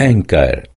Anchor.